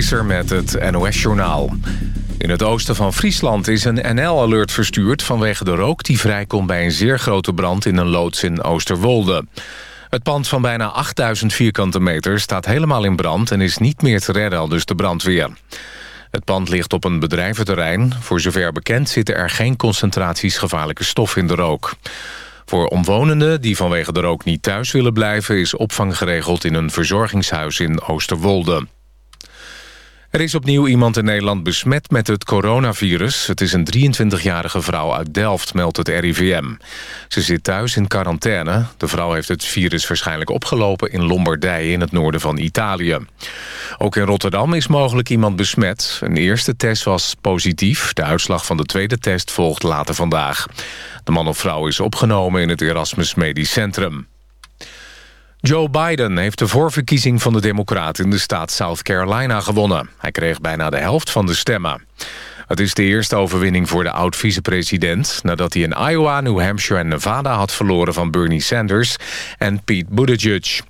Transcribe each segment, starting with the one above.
Met het NOS-journaal. In het oosten van Friesland is een NL-alert verstuurd... vanwege de rook die vrijkomt bij een zeer grote brand... in een loods in Oosterwolde. Het pand van bijna 8000 vierkante meter staat helemaal in brand... en is niet meer te redden, al dus de brandweer. Het pand ligt op een bedrijventerrein. Voor zover bekend zitten er geen concentraties gevaarlijke stof in de rook. Voor omwonenden die vanwege de rook niet thuis willen blijven... is opvang geregeld in een verzorgingshuis in Oosterwolde. Er is opnieuw iemand in Nederland besmet met het coronavirus. Het is een 23-jarige vrouw uit Delft, meldt het RIVM. Ze zit thuis in quarantaine. De vrouw heeft het virus waarschijnlijk opgelopen in Lombardije... in het noorden van Italië. Ook in Rotterdam is mogelijk iemand besmet. Een eerste test was positief. De uitslag van de tweede test volgt later vandaag. De man of vrouw is opgenomen in het Erasmus Medisch Centrum. Joe Biden heeft de voorverkiezing van de Democraten in de staat South Carolina gewonnen. Hij kreeg bijna de helft van de stemmen. Het is de eerste overwinning voor de oud-vicepresident... nadat hij in Iowa, New Hampshire en Nevada had verloren van Bernie Sanders en Pete Buttigieg.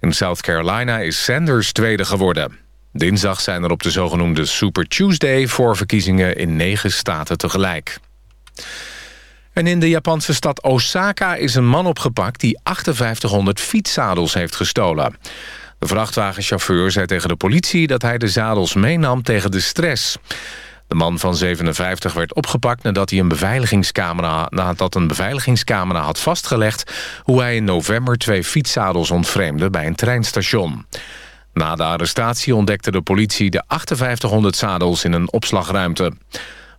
In South Carolina is Sanders tweede geworden. Dinsdag zijn er op de zogenoemde Super Tuesday voorverkiezingen in negen staten tegelijk. En in de Japanse stad Osaka is een man opgepakt... die 5800 fietszadels heeft gestolen. De vrachtwagenchauffeur zei tegen de politie... dat hij de zadels meenam tegen de stress. De man van 57 werd opgepakt nadat, hij een beveiligingscamera, nadat een beveiligingscamera had vastgelegd... hoe hij in november twee fietszadels ontvreemde bij een treinstation. Na de arrestatie ontdekte de politie de 5800 zadels in een opslagruimte.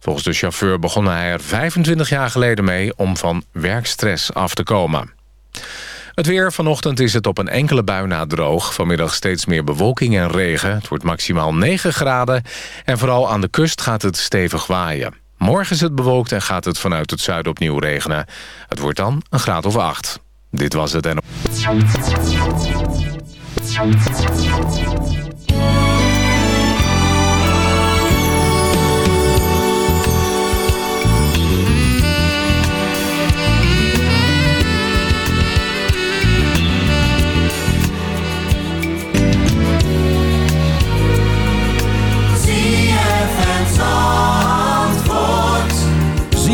Volgens de chauffeur begon hij er 25 jaar geleden mee om van werkstress af te komen. Het weer vanochtend is het op een enkele bui na droog. Vanmiddag steeds meer bewolking en regen. Het wordt maximaal 9 graden. En vooral aan de kust gaat het stevig waaien. Morgen is het bewolkt en gaat het vanuit het zuiden opnieuw regenen. Het wordt dan een graad of 8. Dit was het en...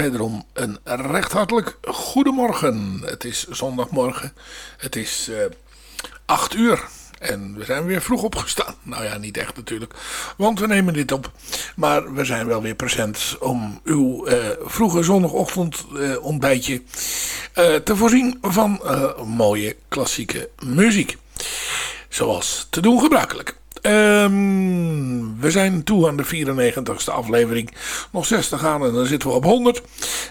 Wederom een recht hartelijk goedemorgen. Het is zondagmorgen. Het is uh, eh, 8 uur. En we zijn weer vroeg opgestaan. Nou ja, niet echt natuurlijk. Want we nemen dit op. Maar we zijn wel weer present om uw uh, vroege zondagochtend uh, ontbijtje te voorzien van mooie klassieke muziek. Zoals te doen gebruikelijk. Um, we zijn toe aan de 94ste aflevering. Nog 60 gaan en dan zitten we op 100.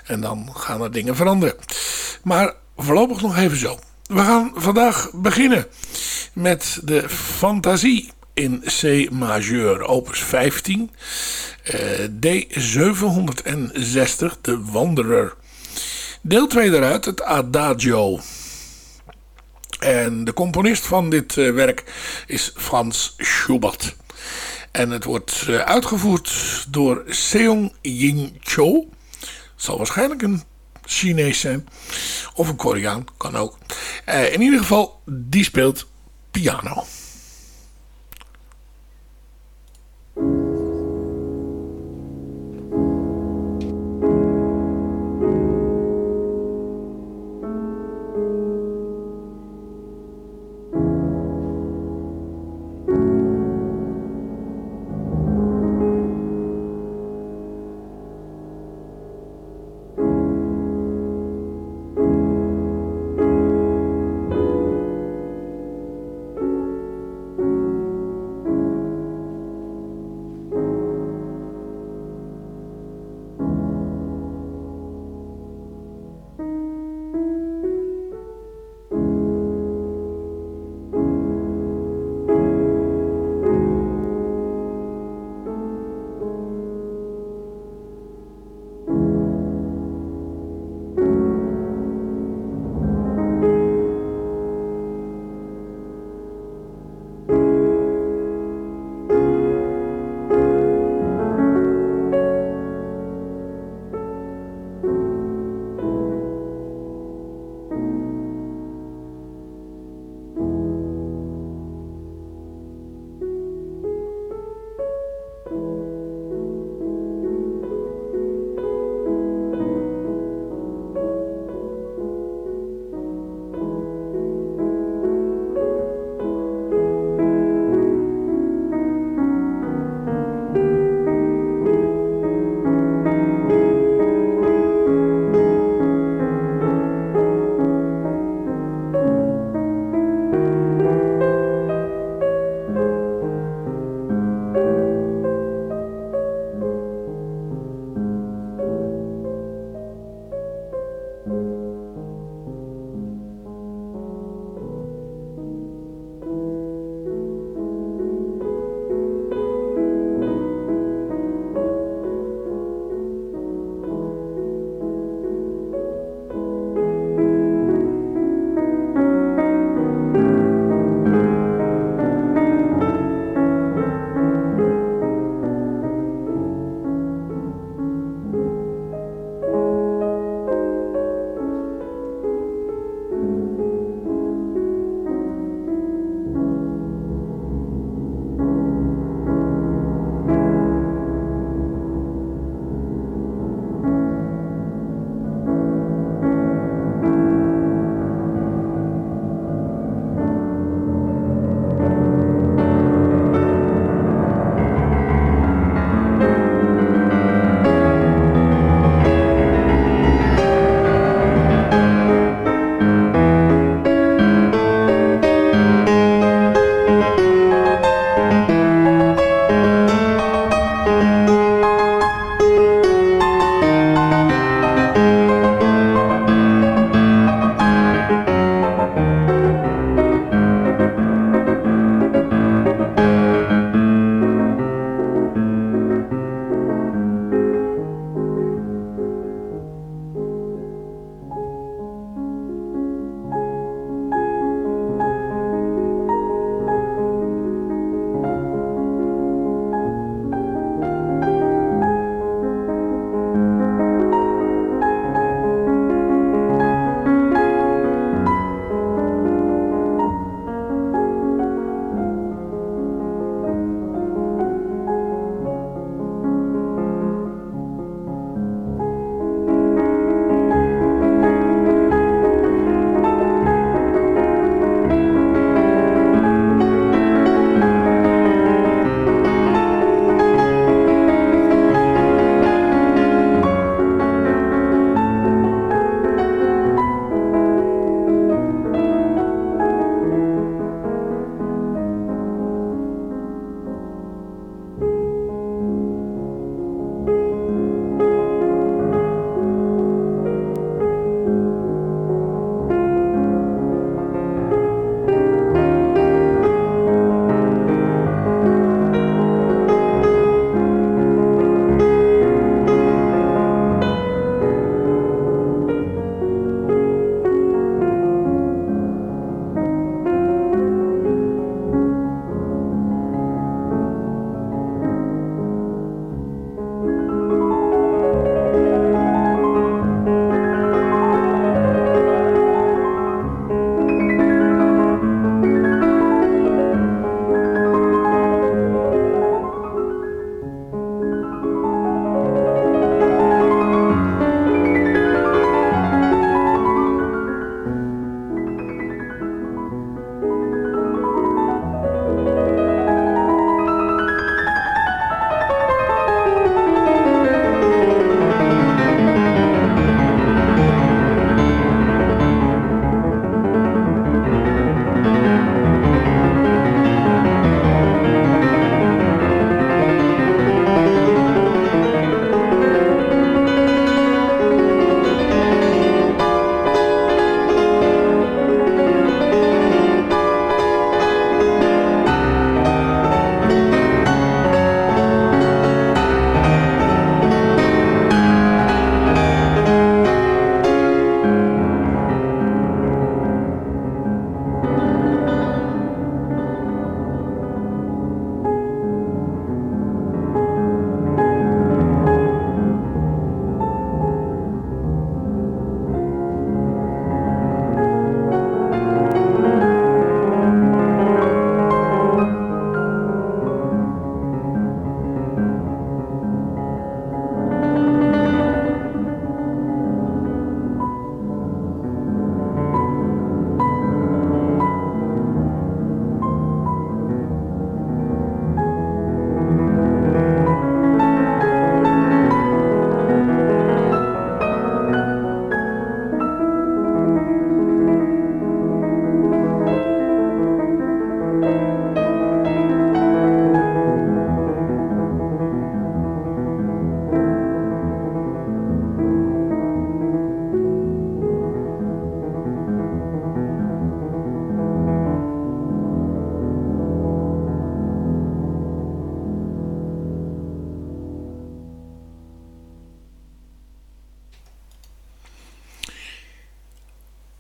En dan gaan er dingen veranderen. Maar voorlopig nog even zo. We gaan vandaag beginnen met de Fantasie in C majeur, opus 15. Uh, D760, de Wanderer. Deel 2 eruit, het Adagio. En de componist van dit uh, werk is Frans Schubert. En het wordt uh, uitgevoerd door Seong Yin Cho. Zal waarschijnlijk een Chinees zijn. Of een Koreaan, kan ook. Uh, in ieder geval, die speelt piano.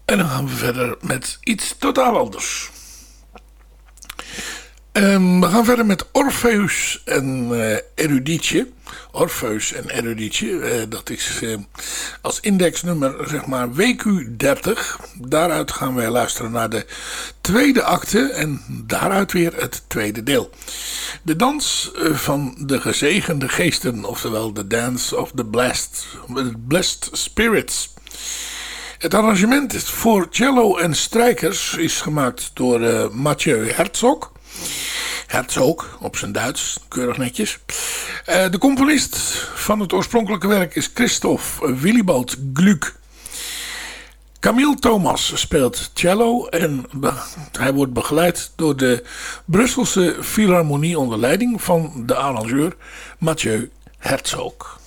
En dan gaan we verder met iets totaal anders. Um, we gaan verder met Orpheus en uh, Eruditie. Orpheus en Eruditie, uh, dat is uh, als indexnummer zeg maar WQ30. Daaruit gaan wij luisteren naar de tweede acte en daaruit weer het tweede deel. De dans van de gezegende geesten, oftewel de Dance of the Blessed, blessed Spirits. Het arrangement voor cello en strijkers is gemaakt door Mathieu Herzog. Herzog, op zijn Duits, keurig netjes. Uh, de componist van het oorspronkelijke werk is Christoph Willibald Gluck. Camille Thomas speelt cello en hij wordt begeleid door de Brusselse Philharmonie onder leiding van de arrangeur Mathieu Herzog.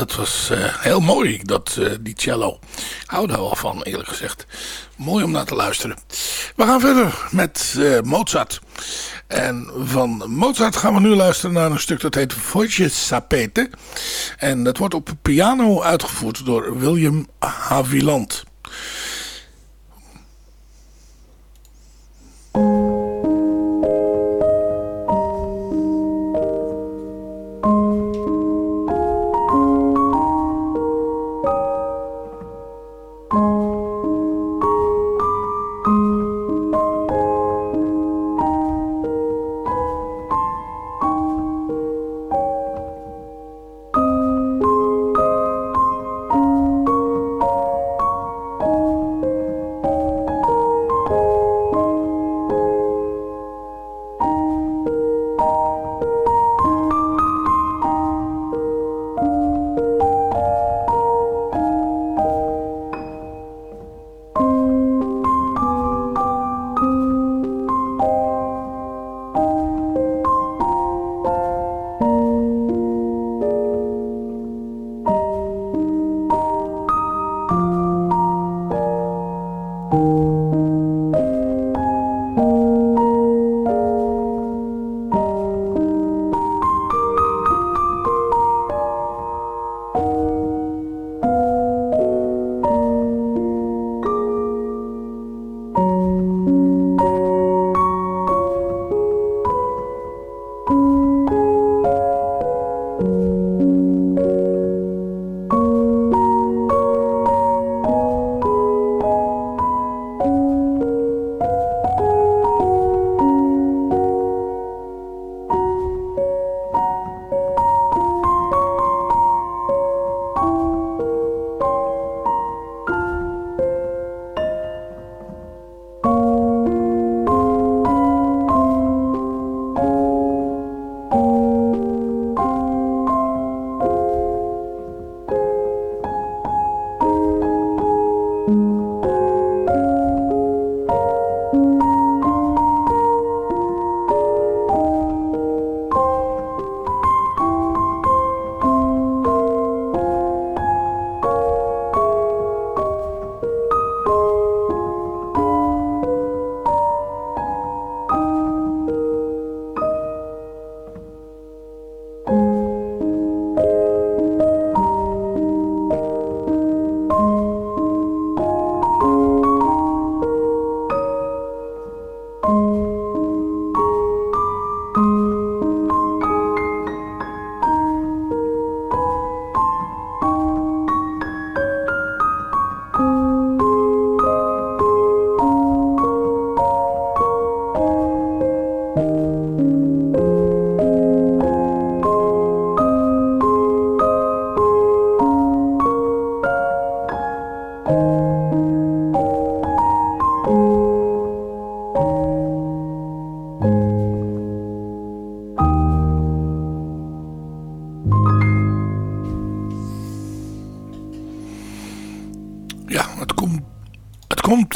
Dat was uh, heel mooi, dat, uh, die cello. Hou daar wel van, eerlijk gezegd. Mooi om naar te luisteren. We gaan verder met uh, Mozart. En van Mozart gaan we nu luisteren naar een stuk dat heet Voce Sapete. En dat wordt op piano uitgevoerd door William Haviland.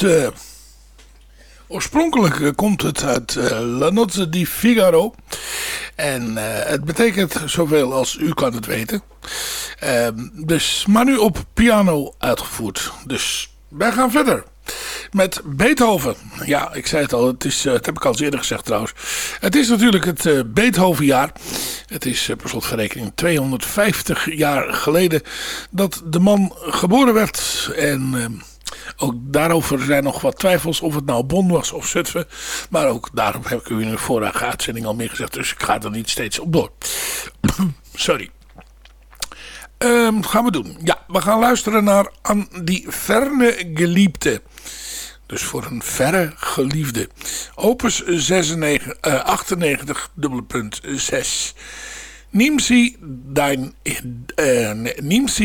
Uh, oorspronkelijk komt het uit uh, La Notte di Figaro. En het betekent zoveel als u kan het weten. Ehm, dus, maar nu op piano uitgevoerd. Dus wij gaan verder met Beethoven. Ja, ik zei het al, het, is, het heb ik al eerder gezegd trouwens. Het is natuurlijk het Beethovenjaar. Het is per slotverrekening 250 jaar geleden dat de man geboren werd. En uh, ook daarover zijn nog wat twijfels of het nou Bonn was of Zutphen. Maar ook daarom heb ik u in de vorige uitzending al meer gezegd. Dus ik ga er niet steeds op door. Sorry. Um, gaan we doen. Ja, we gaan luisteren naar An die Ferne Geliebte. Dus voor een verre geliefde. Opus 96, uh, 98, dubbele punt 6. Neem sie, dein,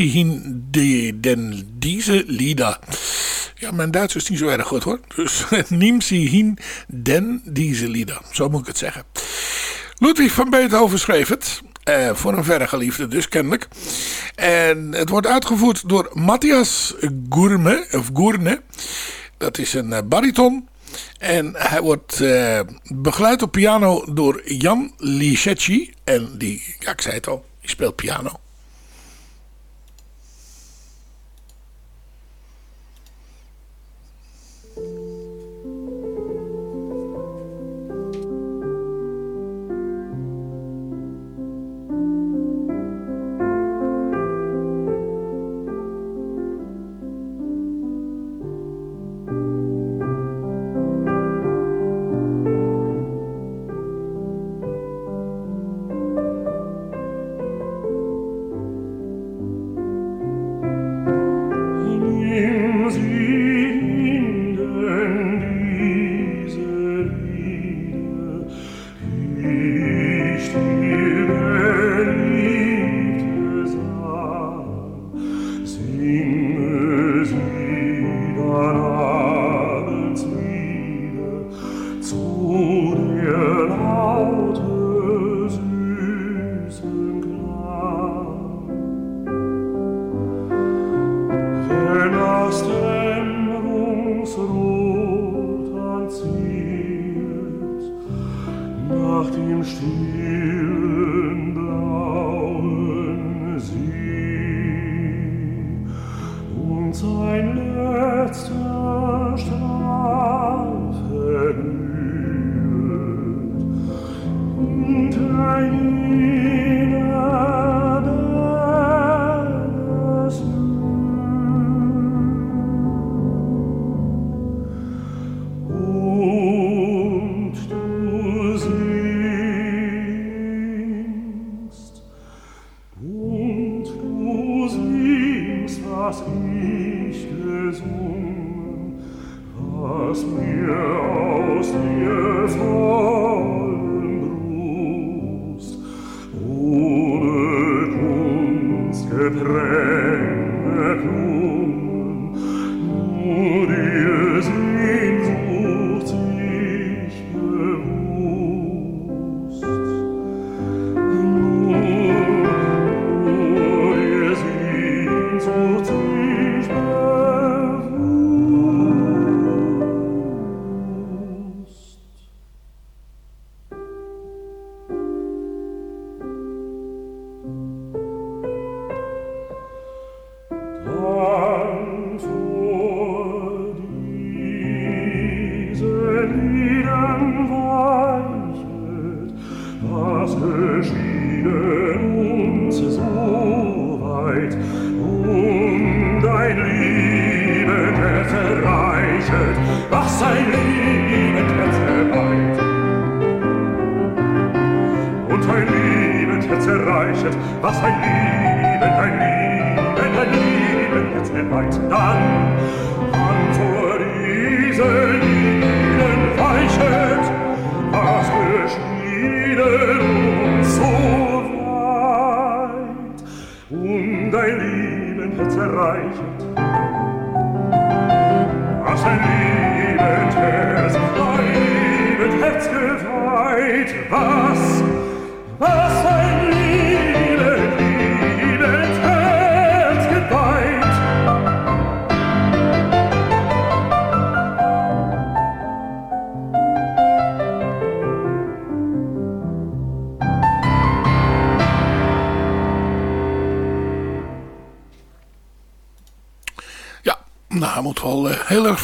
hin de, den diese Lieder. Ja, mijn Duits is niet zo erg goed hoor. Dus neem sie hin den diese Lieder. Zo moet ik het zeggen. Ludwig van Beethoven schreef het. Uh, voor een verre dus kennelijk. En het wordt uitgevoerd door Matthias Gourme, of Gourne. Dat is een uh, bariton. En hij wordt uh, begeleid op piano door Jan Lischecci. En die, ja ik zei het al, die speelt piano.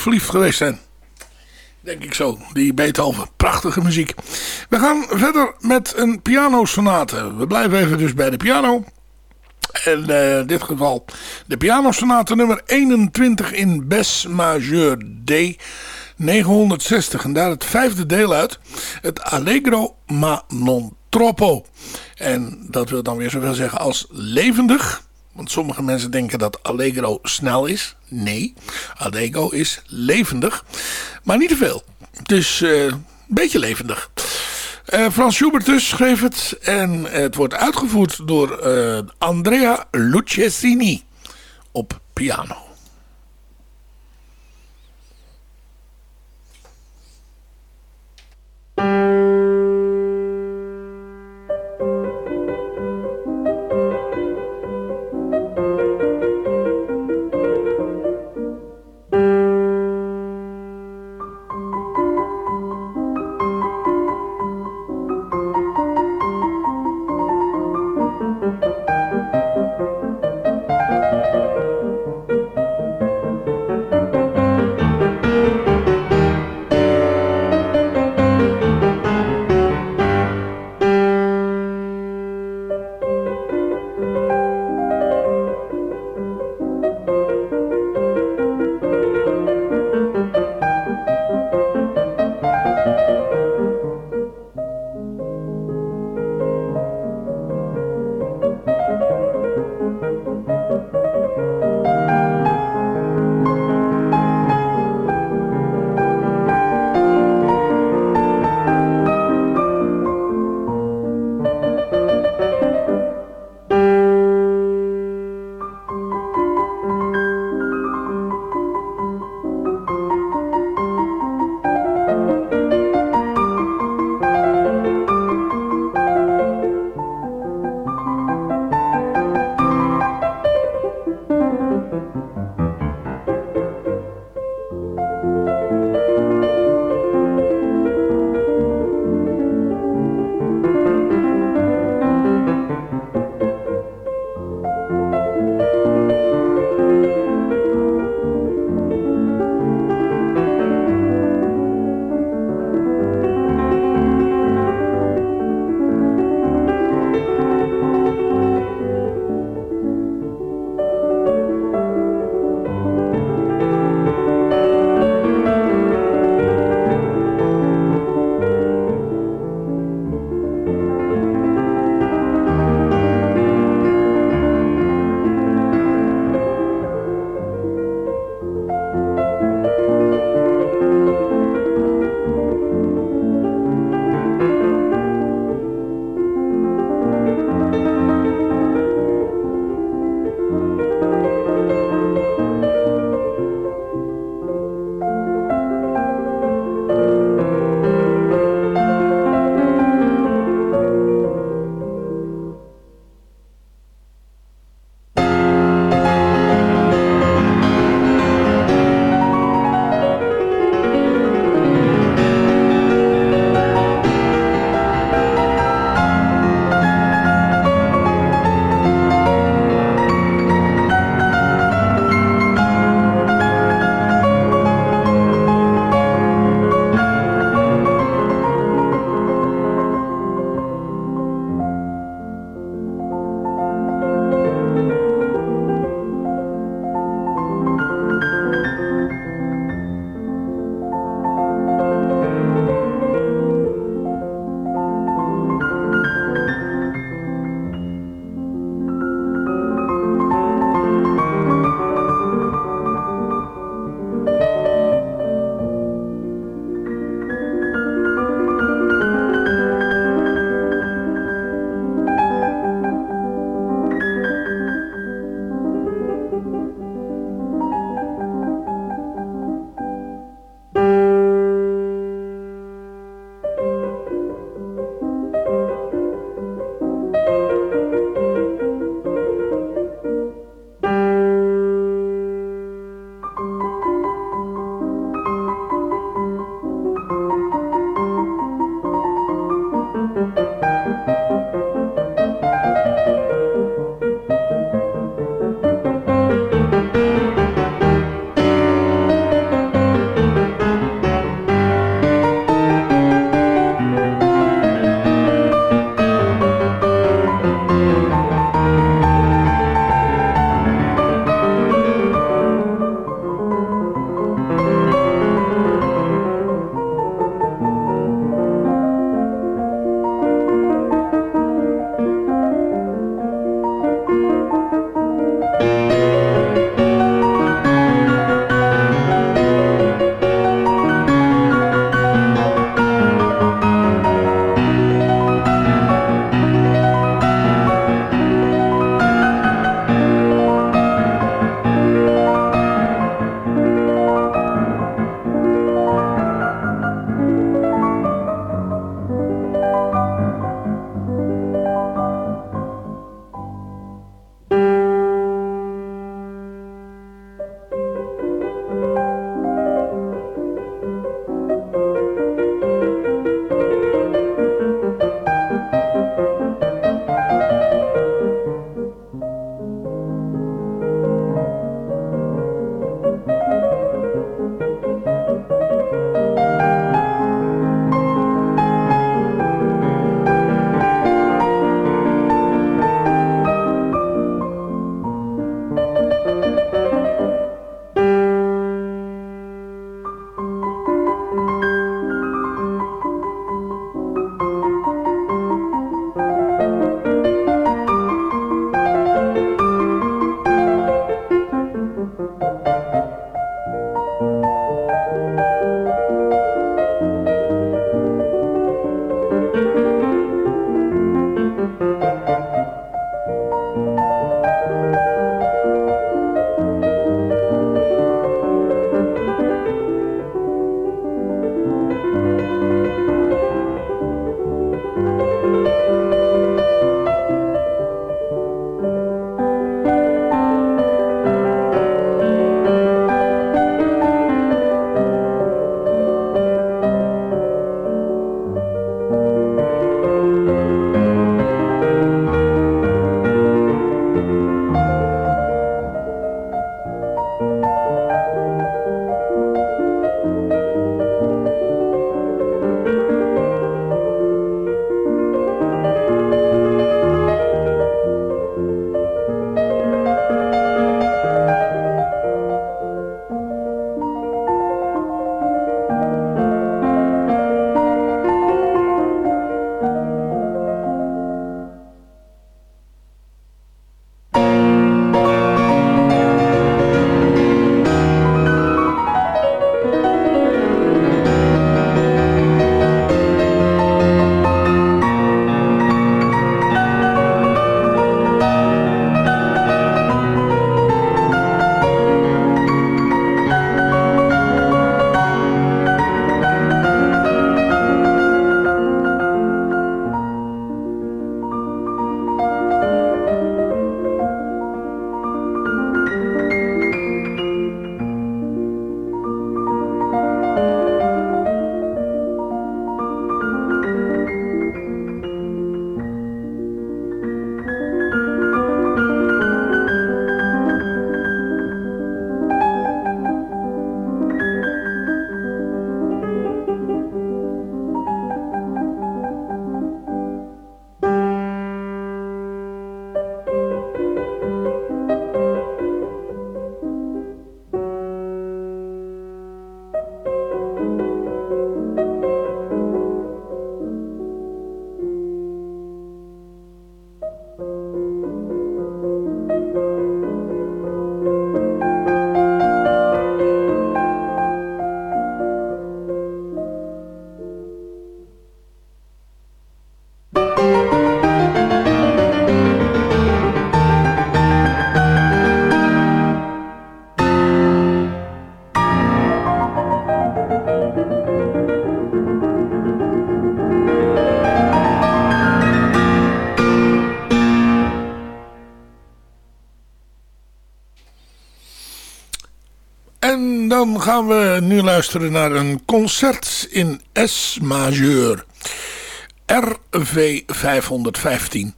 Verliefd geweest zijn. Denk ik zo, die Beethoven. Prachtige muziek. We gaan verder met een pianosonate. We blijven even dus bij de piano. En uh, in dit geval de pianosonate nummer 21 in Bes majeur D. 960 en daar het vijfde deel uit. Het Allegro ma non troppo. En dat wil dan weer zoveel zeggen als levendig. Want sommige mensen denken dat Allegro snel is. Nee, Allegro is levendig. Maar niet te veel. Dus uh, een beetje levendig. Uh, Frans Schubert dus schreef het. En het wordt uitgevoerd door uh, Andrea Lucchesini op piano. Gaan we nu luisteren naar een concert in S majeur. RV 515.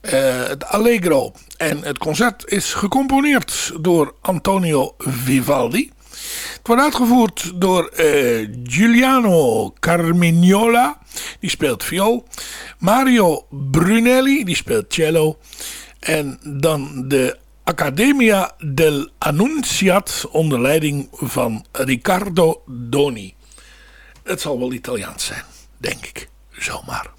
het Allegro. En het concert is gecomponeerd door Antonio Vivaldi. Het wordt uitgevoerd door uh, Giuliano Carmignola, die speelt viool. Mario Brunelli, die speelt cello. En dan de Accademia del Annunziat onder leiding van Riccardo Doni. Het zal wel Italiaans zijn, denk ik. Zomaar.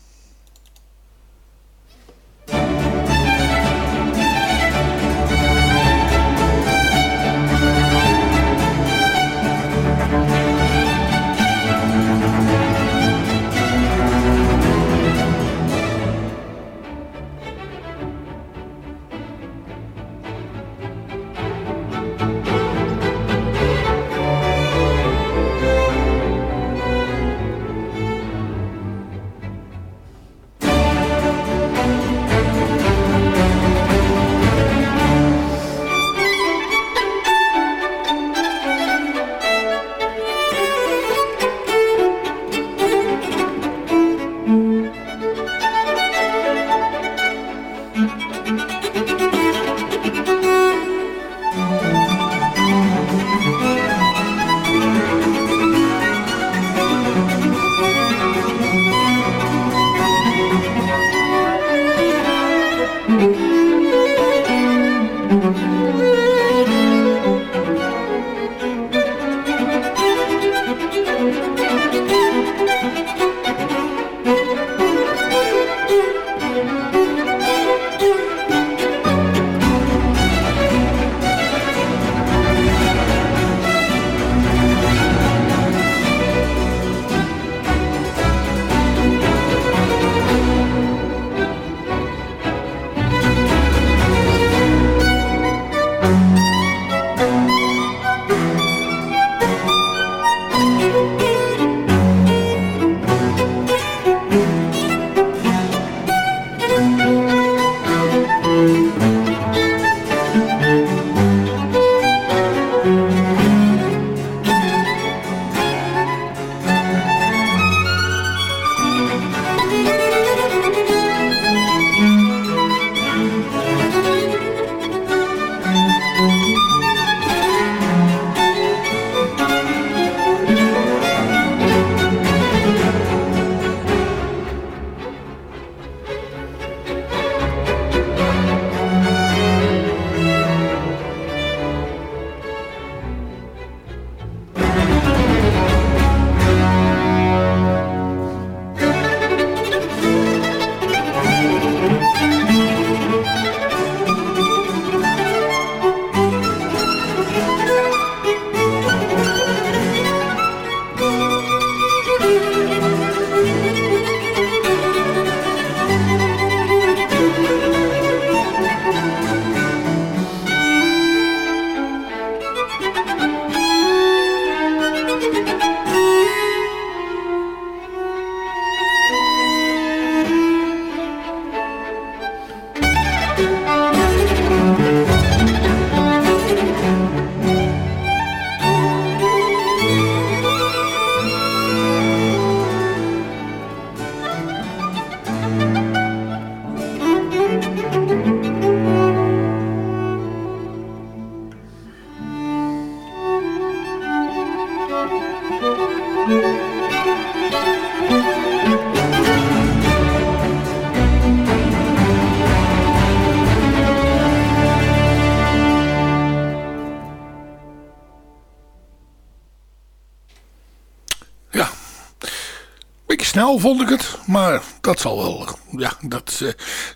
Snel vond ik het, maar dat zal wel. Ja, dat uh,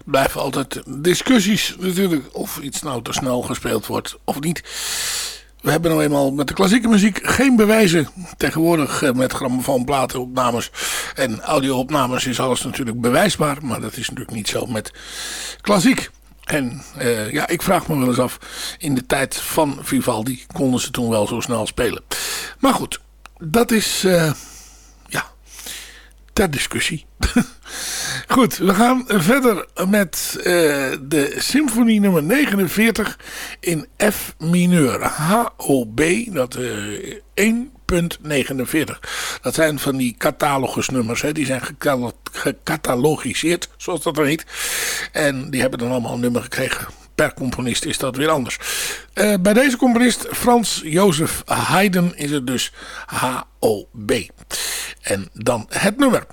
blijven altijd discussies natuurlijk. Of iets nou te snel gespeeld wordt of niet. We hebben nou eenmaal met de klassieke muziek geen bewijzen. Tegenwoordig uh, met grammofoonplatenopnames en audio-opnames is alles natuurlijk bewijsbaar. Maar dat is natuurlijk niet zo met klassiek. En uh, ja, ik vraag me wel eens af, in de tijd van Vivaldi konden ze toen wel zo snel spelen. Maar goed, dat is ter discussie. Goed, we gaan verder met uh, de symfonie nummer 49 in F mineur. HOB, dat uh, 1.49. Dat zijn van die catalogusnummers, hè. die zijn gecatalogiseerd, zoals dat heet. En die hebben dan allemaal een nummer gekregen. Per componist is dat weer anders. Uh, bij deze componist, Frans Jozef Haydn, is het dus HOB. En dan het nummer.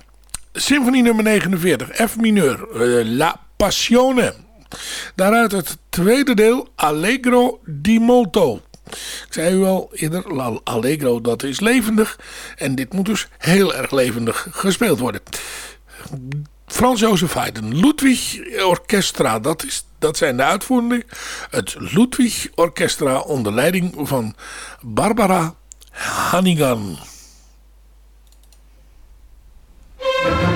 Symfonie nummer 49, F mineur, uh, La Passione. Daaruit het tweede deel, Allegro di molto. Ik zei u al eerder, Allegro dat is levendig. En dit moet dus heel erg levendig gespeeld worden. Frans Jozef Haydn, Ludwig Orchestra, dat, is, dat zijn de uitvoerenden. Het Ludwig Orchestra onder leiding van Barbara Hannigan. thank you.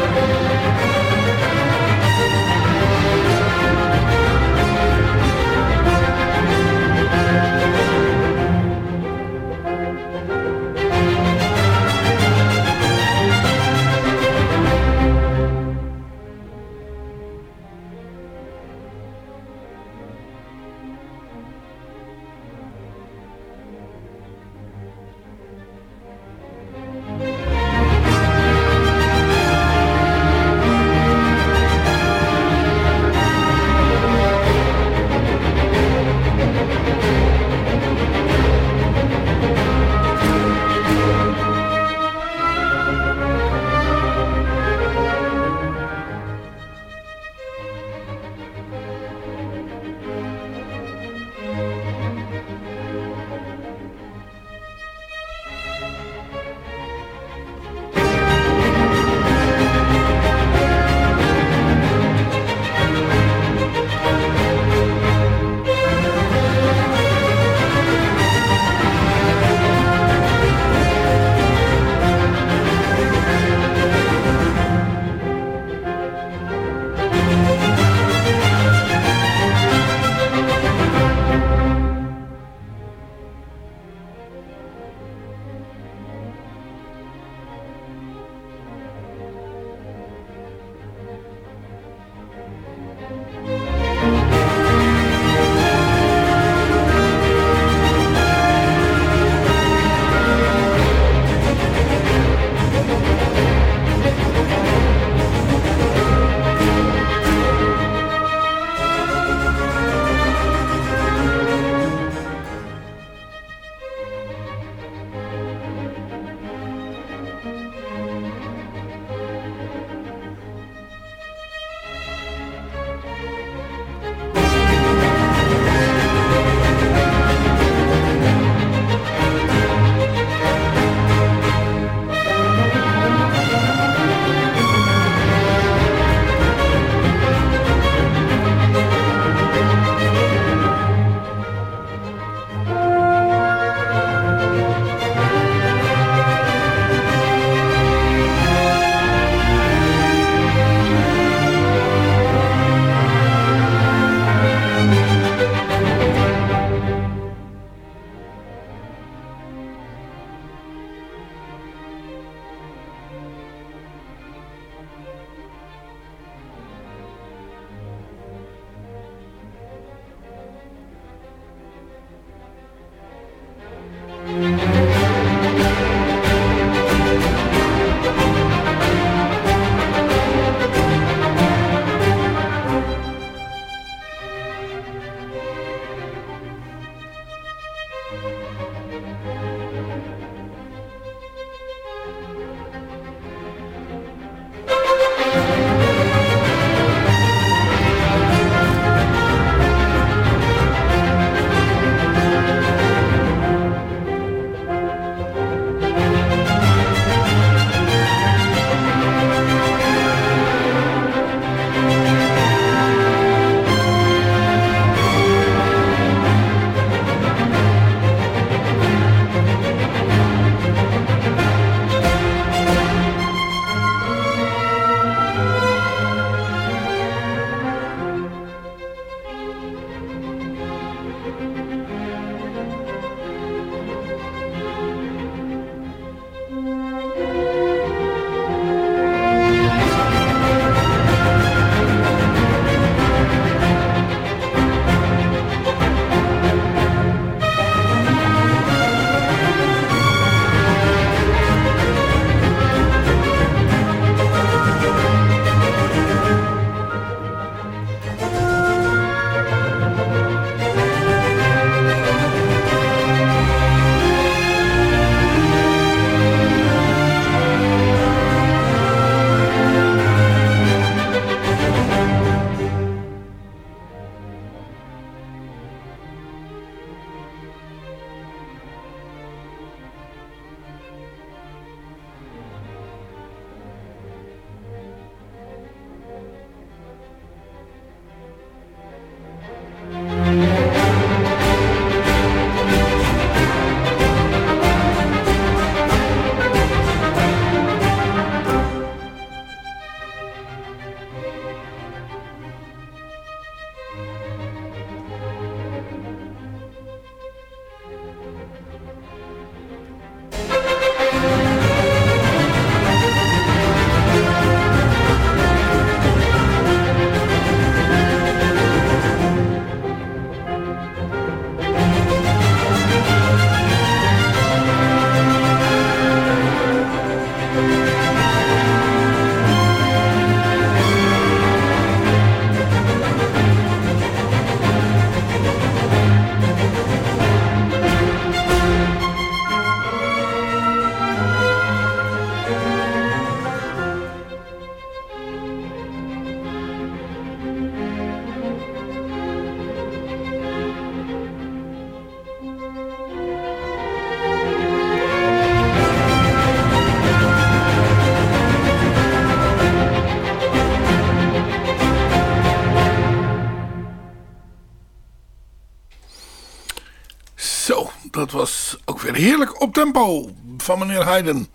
Heerlijk op tempo van meneer Haydn.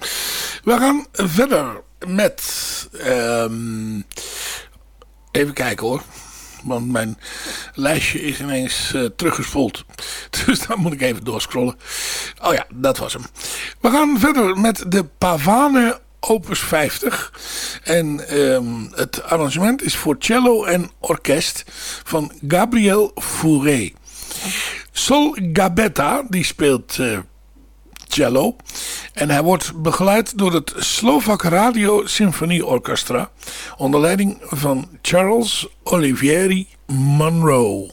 We gaan verder met... ehm, even kijken hoor. Want mijn lijstje is ineens uh, teruggespoeld. Dus dan moet ik even doorscrollen. Oh ja, dat was hem. We gaan verder met de Pavane opus 50. En um, het arrangement is voor cello en orkest van Gabriel Fauré. Sol Gabetta, die speelt uh, cello. En hij wordt begeleid door het Slovak Radio Symfonieorchestra. Onder leiding van Charles Olivieri Monroe.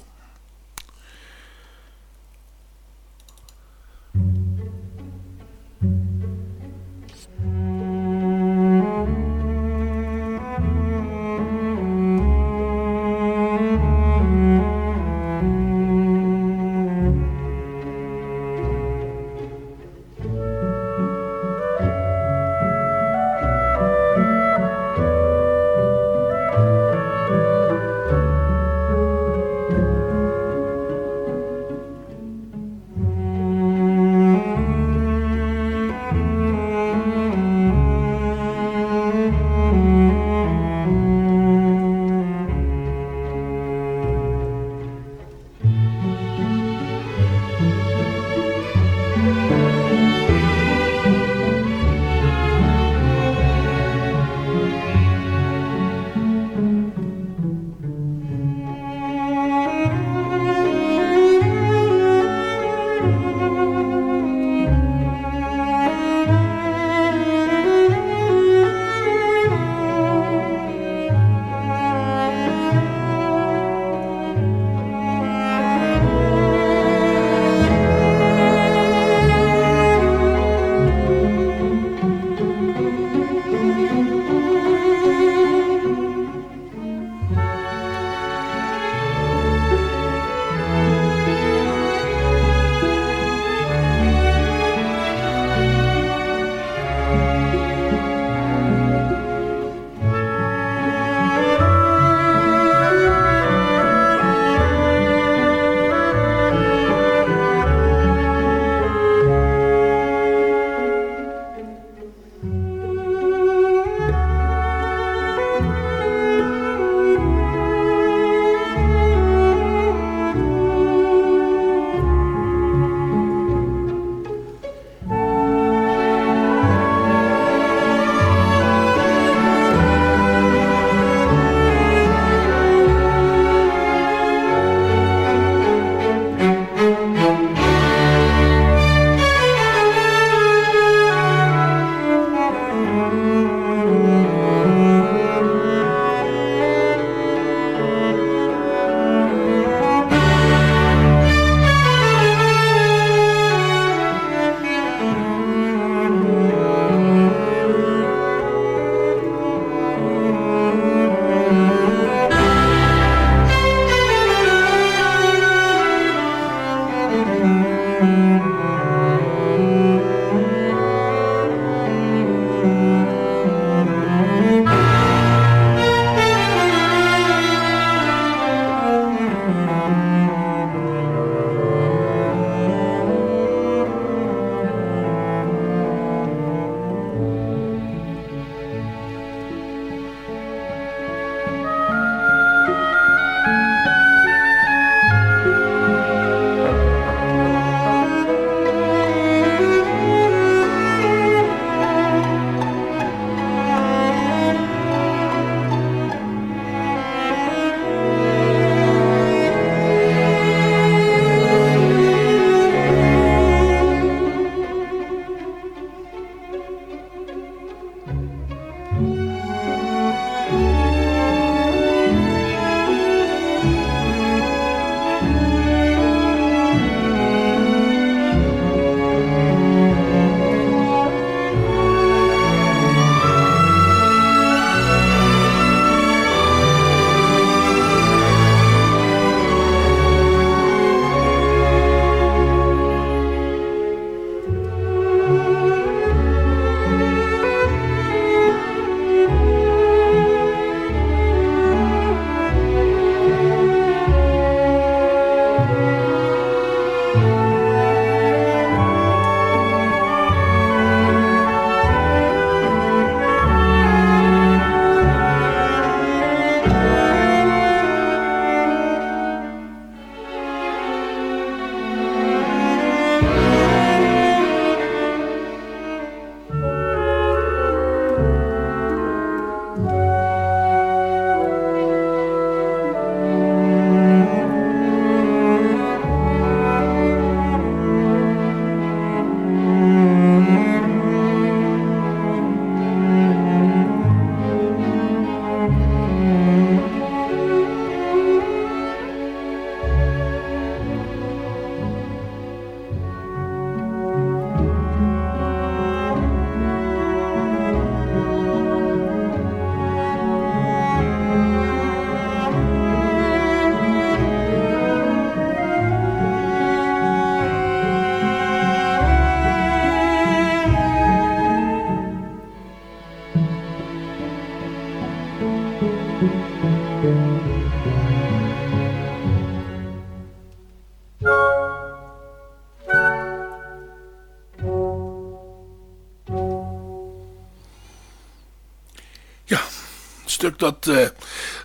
Dat uh,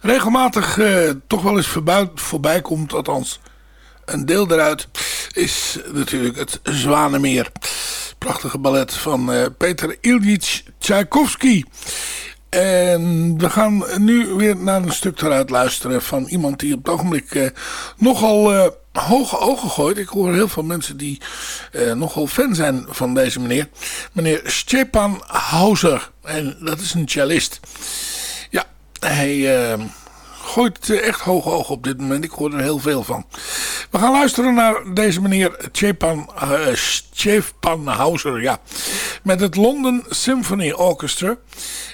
regelmatig uh, toch wel eens voorbij, voorbij komt. Althans, een deel eruit is natuurlijk het Zwanemeer. Prachtige ballet van uh, Peter Ilyich Tchaikovsky. En we gaan nu weer naar een stuk eruit luisteren van iemand die op het ogenblik nogal hoge ogen gooit. Ik hoor heel veel mensen die nogal fan zijn van deze meneer. Meneer Stepan Hauser. En dat is een cellist. Hij uh, gooit echt hoge ogen op dit moment. Ik hoor er heel veel van. We gaan luisteren naar deze meneer Stepan, uh, Stepan Hauser. Ja, met het London Symphony Orchestra.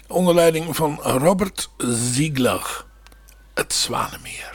Onder leiding van Robert Ziegler. Het Zwanemeer.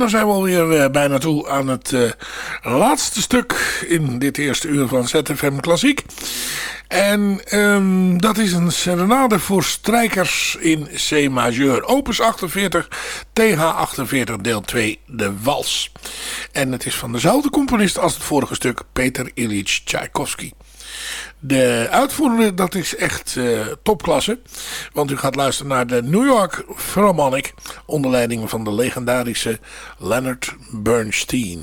Dan zijn we alweer uh, bijna toe aan het uh, laatste stuk in dit eerste uur van ZFM Klassiek. En um, dat is een serenade voor strijkers in C majeur. Opus 48, TH 48 deel 2, de wals. En het is van dezelfde componist als het vorige stuk, Peter Ilyich Tchaikovsky. De uitvoerende, dat is echt uh, topklasse. Want u gaat luisteren naar de New York Philharmonic onder leiding van de legendarische Leonard Bernstein.